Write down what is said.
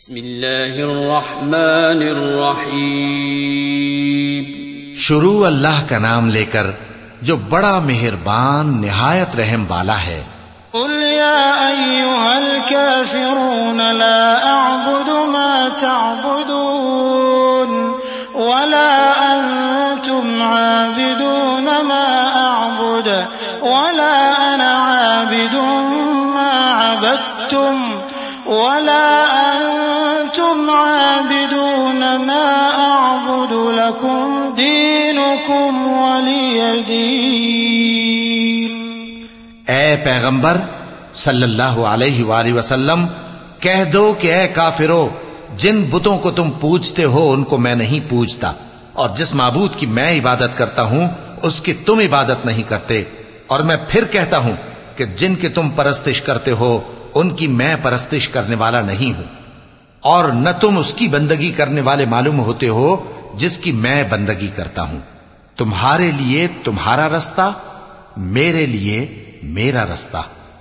بسم الله الرحمن الرحيم शुरू अल्लाह का नाम लेकर जो बड़ा मेहरबान निहायत रहम वाला है قل يا أيها الكافرون لا أعبد ما تعبدون ولا أنتم عابدون ما أعبد ولا أنا عابد ما عبدتم ولا أنتم عابدون ما أعبد لكم دينكم ولي دين اے پیغمبر صلی اللہ علیہ وآلہ وسلم، کہہ دو کہ اے کافرو، جن بتوں کو تم پوجتے ہو ان کو میں نہیں پوجتا، اور جس معبود کی میں عبادت کرتا ہوں، اس کی تم عبادت نہیں کرتے۔ اور میں پھر کہتا ہوں کہ جن کی تم پرستش کرتے ہو، ان کی میں پرستش کرنے والا نہیں ہوں۔ اور نہ تم اس کی بندگی کرنے والے معلوم ہوتے ہو، جس کی میں بندگی کرتا ہوں۔ تمہارے لیے تمہارا راستہ، میرے لیے میرا راستہ۔